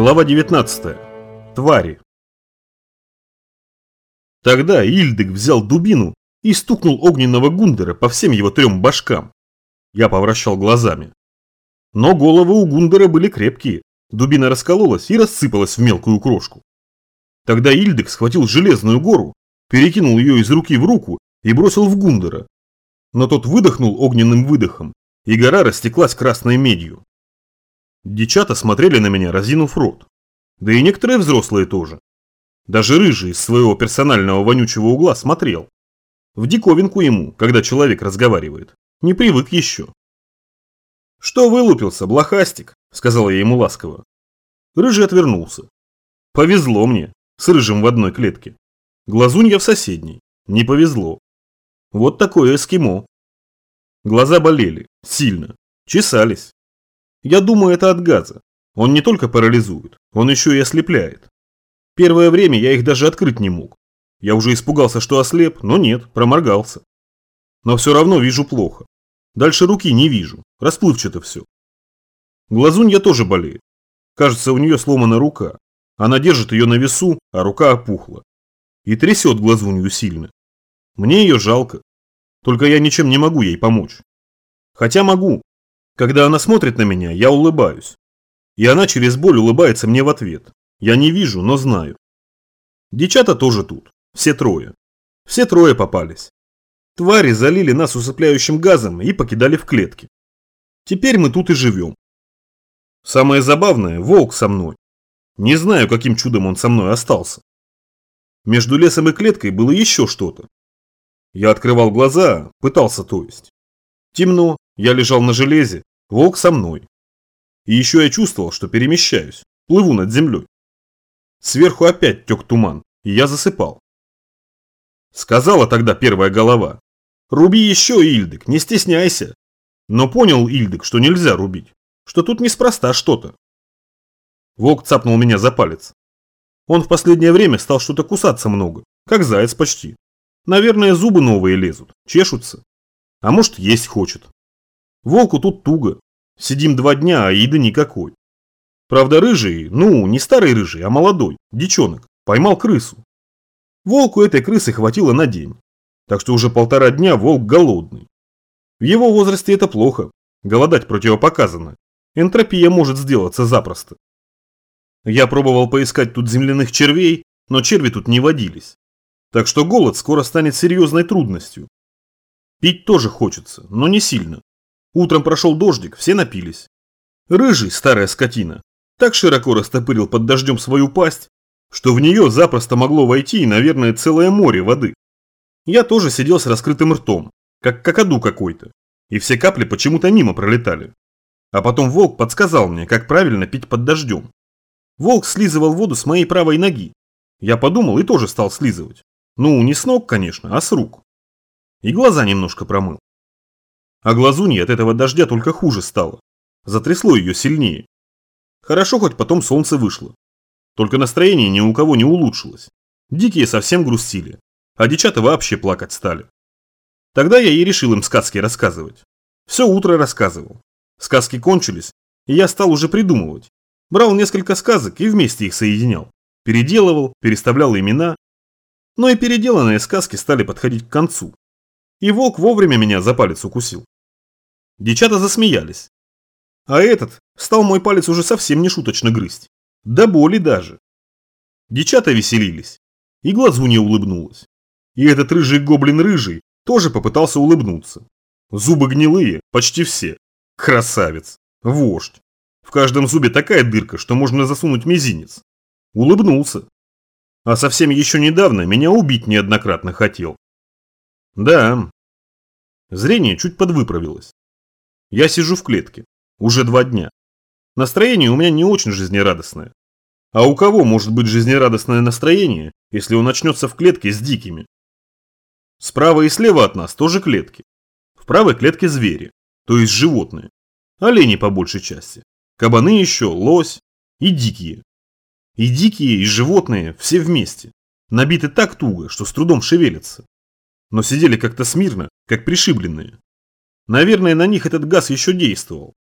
Глава 19. Твари. Тогда Ильдык взял дубину и стукнул огненного Гундера по всем его трем башкам. Я повращал глазами. Но головы у Гундера были крепкие. Дубина раскололась и рассыпалась в мелкую крошку. Тогда Ильдык схватил железную гору, перекинул ее из руки в руку и бросил в Гундера. Но тот выдохнул огненным выдохом, и гора растеклась красной медью. Дичата смотрели на меня, разинув рот. Да и некоторые взрослые тоже. Даже рыжий из своего персонального вонючего угла смотрел. В диковинку ему, когда человек разговаривает. Не привык еще. «Что вылупился, блохастик?» – сказала я ему ласково. Рыжий отвернулся. Повезло мне, с рыжим в одной клетке. Глазунья в соседней. Не повезло. Вот такое эскимо. Глаза болели. Сильно. Чесались. Я думаю, это от газа. Он не только парализует, он еще и ослепляет. Первое время я их даже открыть не мог. Я уже испугался, что ослеп, но нет, проморгался. Но все равно вижу плохо. Дальше руки не вижу, расплывчато все. Глазунья тоже болеет. Кажется, у нее сломана рука. Она держит ее на весу, а рука опухла. И трясет глазунью сильно. Мне ее жалко. Только я ничем не могу ей помочь. Хотя могу, когда она смотрит на меня, я улыбаюсь. И она через боль улыбается мне в ответ. Я не вижу, но знаю. Дичата тоже тут. Все трое. Все трое попались. Твари залили нас усыпляющим газом и покидали в клетке. Теперь мы тут и живем. Самое забавное, волк со мной. Не знаю, каким чудом он со мной остался. Между лесом и клеткой было еще что-то. Я открывал глаза, пытался то есть. Темно, я лежал на железе, волк со мной. И еще я чувствовал, что перемещаюсь, плыву над землей. Сверху опять тек туман, и я засыпал. Сказала тогда первая голова. Руби еще, Ильдик, не стесняйся. Но понял Ильдик, что нельзя рубить, что тут неспроста что-то. Волк цапнул меня за палец. Он в последнее время стал что-то кусаться много, как заяц почти. Наверное, зубы новые лезут, чешутся. А может, есть хочет. Волку тут туго. Сидим два дня, а еды никакой. Правда, рыжий, ну, не старый рыжий, а молодой, дичонок, поймал крысу. Волку этой крысы хватило на день. Так что уже полтора дня волк голодный. В его возрасте это плохо. Голодать противопоказано. Энтропия может сделаться запросто. Я пробовал поискать тут земляных червей, но черви тут не водились. Так что голод скоро станет серьезной трудностью. Пить тоже хочется, но не сильно. Утром прошел дождик, все напились. Рыжий, старая скотина, так широко растопырил под дождем свою пасть, что в нее запросто могло войти, наверное, целое море воды. Я тоже сидел с раскрытым ртом, как какаду какой-то, и все капли почему-то мимо пролетали. А потом волк подсказал мне, как правильно пить под дождем. Волк слизывал воду с моей правой ноги. Я подумал и тоже стал слизывать. Ну, не с ног, конечно, а с рук. И глаза немножко промыл. А глазунье от этого дождя только хуже стало. Затрясло ее сильнее. Хорошо, хоть потом солнце вышло. Только настроение ни у кого не улучшилось. Дикие совсем грустили, а дичата вообще плакать стали. Тогда я и решил им сказки рассказывать. Все утро рассказывал. Сказки кончились, и я стал уже придумывать. Брал несколько сказок и вместе их соединял. Переделывал, переставлял имена. Но и переделанные сказки стали подходить к концу. И волк вовремя меня за палец укусил. Дичата засмеялись. А этот стал мой палец уже совсем не шуточно грызть. До боли даже. Дичата веселились. И глазунья улыбнулась. И этот рыжий гоблин рыжий тоже попытался улыбнуться. Зубы гнилые, почти все. Красавец. Вождь. В каждом зубе такая дырка, что можно засунуть мизинец. Улыбнулся. А совсем еще недавно меня убить неоднократно хотел. Да. Зрение чуть подвыправилось. Я сижу в клетке. Уже два дня. Настроение у меня не очень жизнерадостное. А у кого может быть жизнерадостное настроение, если он начнется в клетке с дикими? Справа и слева от нас тоже клетки. В правой клетке звери, то есть животные. Олени по большей части. Кабаны еще, лось и дикие. И дикие, и животные все вместе. Набиты так туго, что с трудом шевелятся но сидели как-то смирно, как пришибленные. Наверное, на них этот газ еще действовал.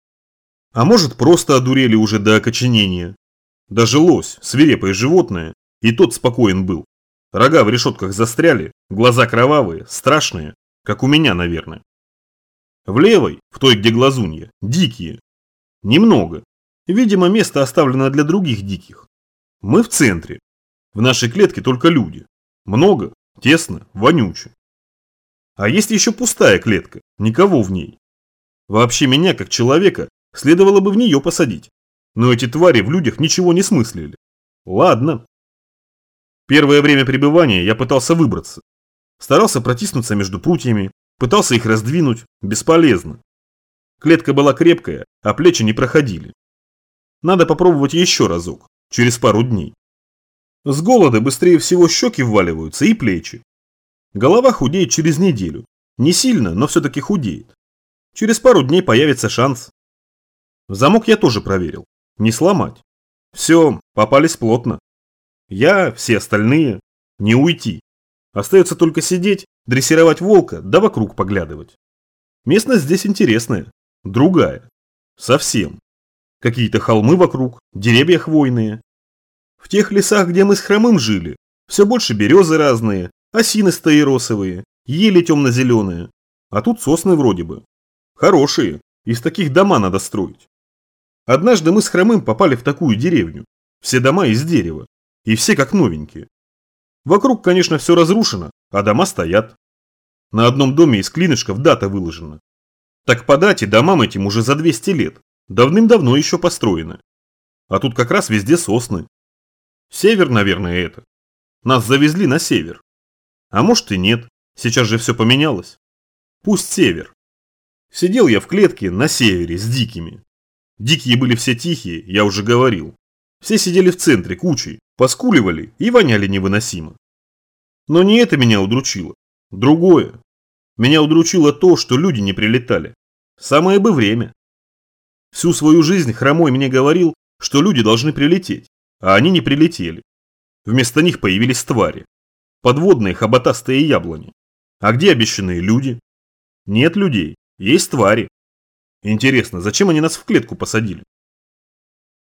А может, просто одурели уже до окоченения. Даже лось, свирепое животное, и тот спокоен был. Рога в решетках застряли, глаза кровавые, страшные, как у меня, наверное. В левой, в той, где глазунья, дикие. Немного. Видимо, место оставлено для других диких. Мы в центре. В нашей клетке только люди. Много, тесно, вонюче. А есть еще пустая клетка, никого в ней. Вообще меня, как человека, следовало бы в нее посадить. Но эти твари в людях ничего не смыслили. Ладно. Первое время пребывания я пытался выбраться. Старался протиснуться между прутьями, пытался их раздвинуть, бесполезно. Клетка была крепкая, а плечи не проходили. Надо попробовать еще разок, через пару дней. С голода быстрее всего щеки вваливаются и плечи. Голова худеет через неделю. Не сильно, но все-таки худеет. Через пару дней появится шанс. Замок я тоже проверил. Не сломать. Все, попались плотно. Я, все остальные, не уйти. Остается только сидеть, дрессировать волка, да вокруг поглядывать. Местность здесь интересная, другая. Совсем. Какие-то холмы вокруг, деревья хвойные. В тех лесах, где мы с хромым жили, все больше березы разные, осины стаиросовые, ели темно-зеленые. А тут сосны вроде бы. Хорошие, из таких дома надо строить. Однажды мы с Хромым попали в такую деревню. Все дома из дерева. И все как новенькие. Вокруг, конечно, все разрушено, а дома стоят. На одном доме из клинышков дата выложена. Так по дате домам этим уже за 200 лет. Давным-давно еще построены. А тут как раз везде сосны. Север, наверное, это. Нас завезли на север. А может и нет, сейчас же все поменялось. Пусть север. Сидел я в клетке на севере с дикими. Дикие были все тихие, я уже говорил. Все сидели в центре кучей, поскуливали и воняли невыносимо. Но не это меня удручило. Другое. Меня удручило то, что люди не прилетали. Самое бы время. Всю свою жизнь Хромой мне говорил, что люди должны прилететь, а они не прилетели. Вместо них появились твари. Подводные хоботастые яблони. А где обещанные люди? Нет людей, есть твари. Интересно, зачем они нас в клетку посадили?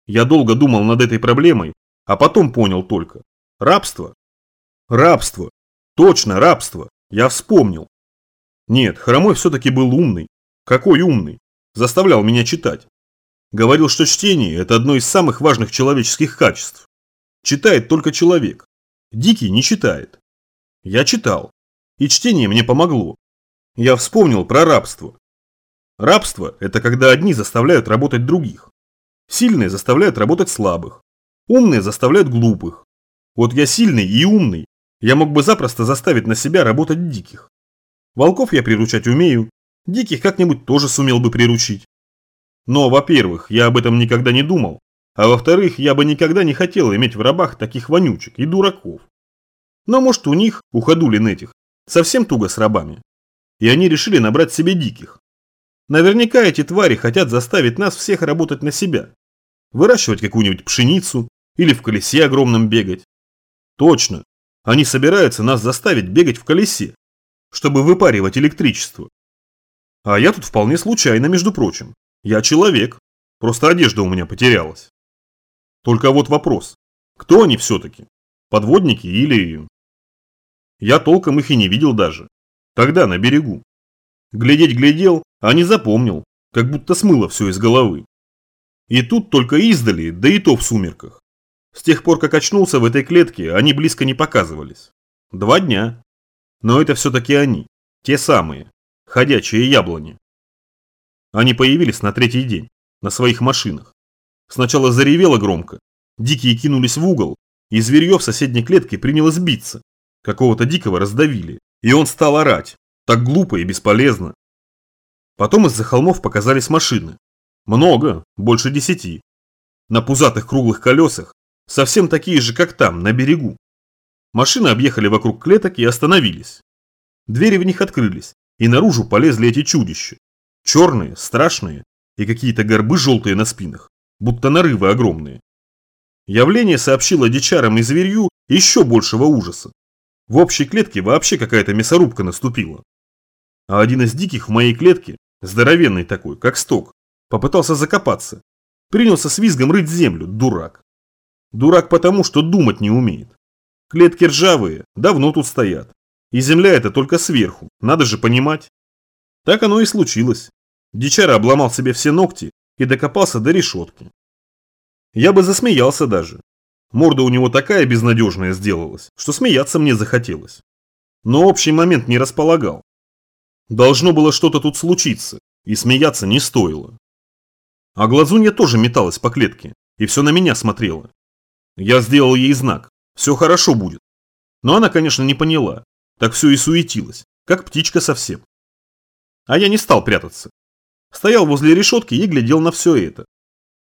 Я долго думал над этой проблемой, а потом понял только. Рабство? Рабство. Точно, рабство. Я вспомнил. Нет, Хромой все-таки был умный. Какой умный? Заставлял меня читать. Говорил, что чтение – это одно из самых важных человеческих качеств. Читает только человек. Дикий не читает. Я читал. И чтение мне помогло. Я вспомнил про рабство. Рабство – это когда одни заставляют работать других. Сильные заставляют работать слабых. Умные заставляют глупых. Вот я сильный и умный. Я мог бы запросто заставить на себя работать диких. Волков я приручать умею. Диких как-нибудь тоже сумел бы приручить. Но, во-первых, я об этом никогда не думал. А во-вторых, я бы никогда не хотел иметь в рабах таких вонючек и дураков. Но может у них, у ходулин этих, совсем туго с рабами. И они решили набрать себе диких. Наверняка эти твари хотят заставить нас всех работать на себя. Выращивать какую-нибудь пшеницу или в колесе огромном бегать. Точно, они собираются нас заставить бегать в колесе, чтобы выпаривать электричество. А я тут вполне случайно, между прочим. Я человек, просто одежда у меня потерялась. Только вот вопрос, кто они все-таки? Подводники или... Я толком их и не видел даже. Тогда на берегу. Глядеть глядел, а не запомнил, как будто смыло все из головы. И тут только издали, да и то в сумерках. С тех пор, как очнулся в этой клетке, они близко не показывались. Два дня. Но это все-таки они, те самые, ходячие яблони. Они появились на третий день, на своих машинах. Сначала заревело громко, дикие кинулись в угол, и зверье в соседней клетке принялось биться. Какого-то дикого раздавили, и он стал орать, так глупо и бесполезно. Потом из-за холмов показались машины. Много, больше десяти. На пузатых круглых колесах, совсем такие же, как там, на берегу. Машины объехали вокруг клеток и остановились. Двери в них открылись, и наружу полезли эти чудища. Черные, страшные и какие-то горбы желтые на спинах, будто нарывы огромные. Явление сообщило дичарам и зверью еще большего ужаса. В общей клетке вообще какая-то мясорубка наступила. А один из диких в моей клетке Здоровенный такой, как сток. Попытался закопаться. Принялся с визгом рыть землю, дурак. Дурак потому, что думать не умеет. Клетки ржавые, давно тут стоят. И земля это только сверху, надо же понимать. Так оно и случилось. Дичара обломал себе все ногти и докопался до решетки. Я бы засмеялся даже. Морда у него такая безнадежная сделалась, что смеяться мне захотелось. Но общий момент не располагал. Должно было что-то тут случиться, и смеяться не стоило. А глазунья тоже металась по клетке, и все на меня смотрела. Я сделал ей знак, все хорошо будет. Но она, конечно, не поняла, так все и суетилась, как птичка совсем. А я не стал прятаться. Стоял возле решетки и глядел на все это.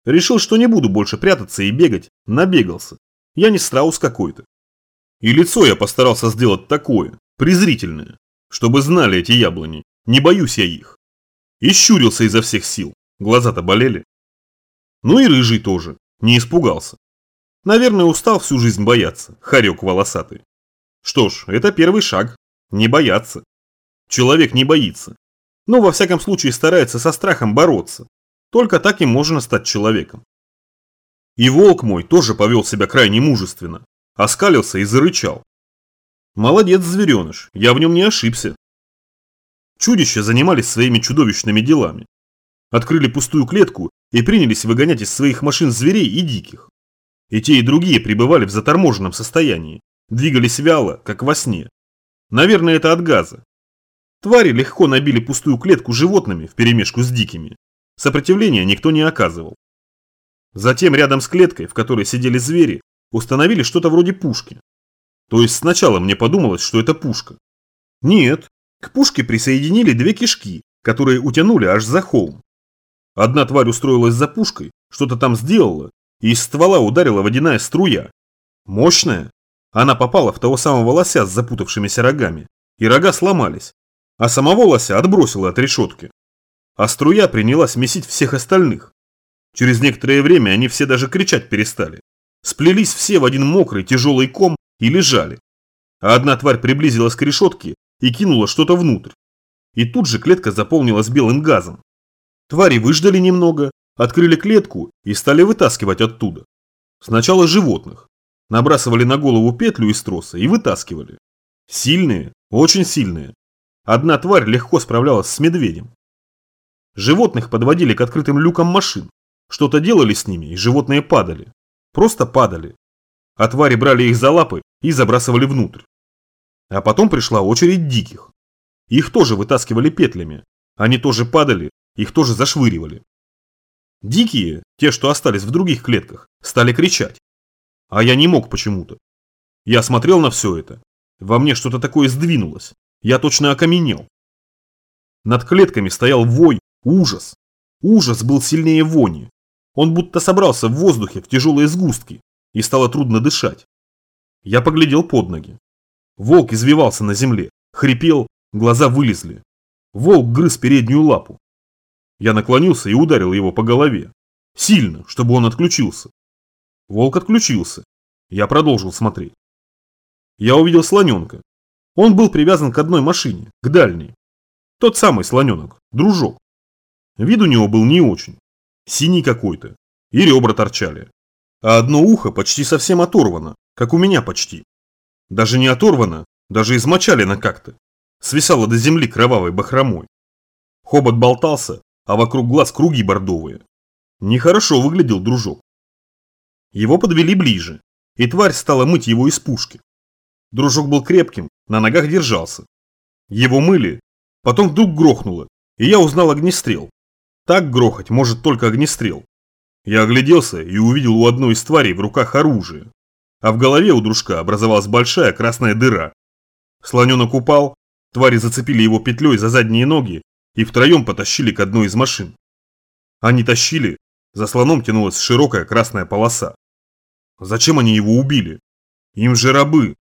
Решил, что не буду больше прятаться и бегать, набегался. Я не страус какой-то. И лицо я постарался сделать такое, презрительное, чтобы знали эти яблони, не боюсь я их. И щурился изо всех сил, глаза-то болели. Ну и рыжий тоже, не испугался. Наверное, устал всю жизнь бояться, хорек волосатый. Что ж, это первый шаг, не бояться. Человек не боится, но во всяком случае старается со страхом бороться. Только так и можно стать человеком. И волк мой тоже повел себя крайне мужественно, оскалился и зарычал. Молодец, звереныш, я в нем не ошибся. Чудища занимались своими чудовищными делами. Открыли пустую клетку и принялись выгонять из своих машин зверей и диких. И те, и другие пребывали в заторможенном состоянии, двигались вяло, как во сне. Наверное, это от газа. Твари легко набили пустую клетку животными вперемешку с дикими. Сопротивления никто не оказывал. Затем рядом с клеткой, в которой сидели звери, установили что-то вроде пушки. То есть сначала мне подумалось, что это пушка. Нет, к пушке присоединили две кишки, которые утянули аж за холм. Одна тварь устроилась за пушкой, что-то там сделала, и из ствола ударила водяная струя. Мощная. Она попала в того самого лося с запутавшимися рогами, и рога сломались, а самого лося отбросила от решетки. А струя принялась месить всех остальных. Через некоторое время они все даже кричать перестали. Сплелись все в один мокрый тяжелый ком и лежали. А одна тварь приблизилась к решетке и кинула что-то внутрь. И тут же клетка заполнилась белым газом. Твари выждали немного, открыли клетку и стали вытаскивать оттуда. Сначала животных. Набрасывали на голову петлю из троса и вытаскивали. Сильные, очень сильные. Одна тварь легко справлялась с медведем. Животных подводили к открытым люкам машин. Что-то делали с ними, и животные падали. Просто падали. А твари брали их за лапы и забрасывали внутрь. А потом пришла очередь диких. Их тоже вытаскивали петлями. Они тоже падали, их тоже зашвыривали. Дикие, те, что остались в других клетках, стали кричать. А я не мог почему-то. Я смотрел на все это. Во мне что-то такое сдвинулось. Я точно окаменел. Над клетками стоял вой, ужас. Ужас был сильнее вони. Он будто собрался в воздухе в тяжелые сгустки, и стало трудно дышать. Я поглядел под ноги. Волк извивался на земле, хрипел, глаза вылезли. Волк грыз переднюю лапу. Я наклонился и ударил его по голове. Сильно, чтобы он отключился. Волк отключился. Я продолжил смотреть. Я увидел слоненка. Он был привязан к одной машине, к дальней. Тот самый слоненок, дружок. Вид у него был не очень. Синий какой-то. И ребра торчали. А одно ухо почти совсем оторвано, как у меня почти. Даже не оторвано, даже измочалено как-то. Свисало до земли кровавой бахромой. Хобот болтался, а вокруг глаз круги бордовые. Нехорошо выглядел дружок. Его подвели ближе, и тварь стала мыть его из пушки. Дружок был крепким, на ногах держался. Его мыли, потом вдруг грохнуло, и я узнал огнестрел. Так грохать может только огнестрел. Я огляделся и увидел у одной из тварей в руках оружие. А в голове у дружка образовалась большая красная дыра. Слоненок упал, твари зацепили его петлей за задние ноги и втроем потащили к одной из машин. Они тащили, за слоном тянулась широкая красная полоса. Зачем они его убили? Им же рабы,